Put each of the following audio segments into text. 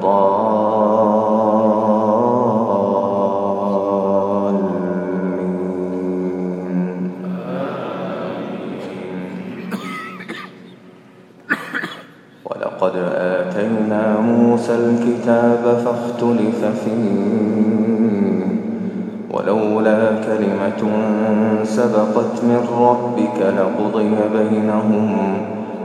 ولقد آتينا موسى الكتاب فاختلف فيه. ولولا كلمة سبقت من ربك لقضي بينهم.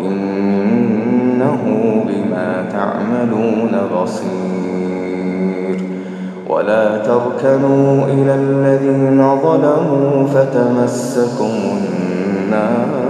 إنه بما تعملون بصير. ولا تركنوا إلى الذين ظلموا فتمسكم النار.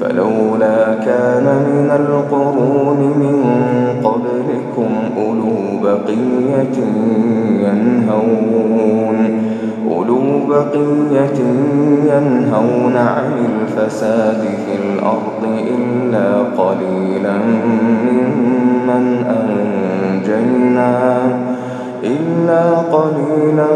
فلولا كان من القرون من قبلكم أولو بقية ينهون أولو بقية ينهون عن الفساد في الأرض إلا قليلا ممن أنجينا إلا قليلا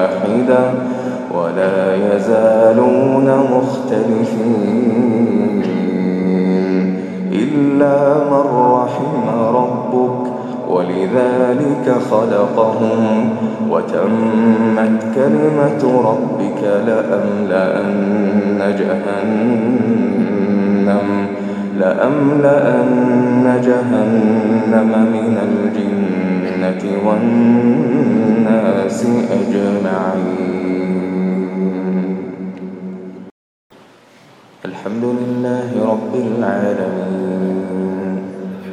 ولذلك خلقهم وتمت كلمة ربك لأملأن جهنم لأملأن جهنم من الجنة والناس أجمعين. الحمد لله رب العالمين.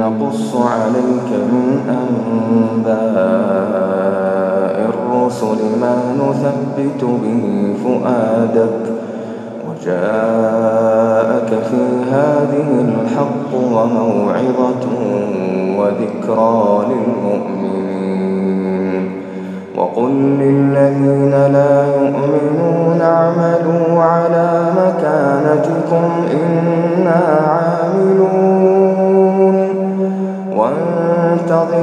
نقص عليك من أنباء الرسل ما نثبت به فؤادك وجاءك في هذه الحق وموعظة وذكرى للمؤمنين. وقل للذين لا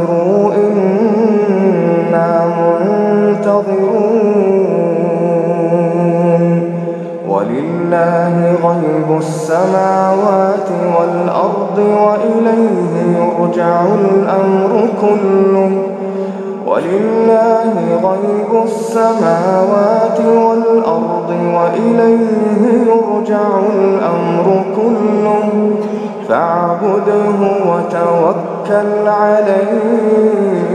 انتظروا إنا منتظرون. ولله غيب السماوات والأرض وإليه يرجع الأمر كله. ولله غيب السماوات والأرض وإليه يرجع الأمر كله. فاعبده وتوكل عليه.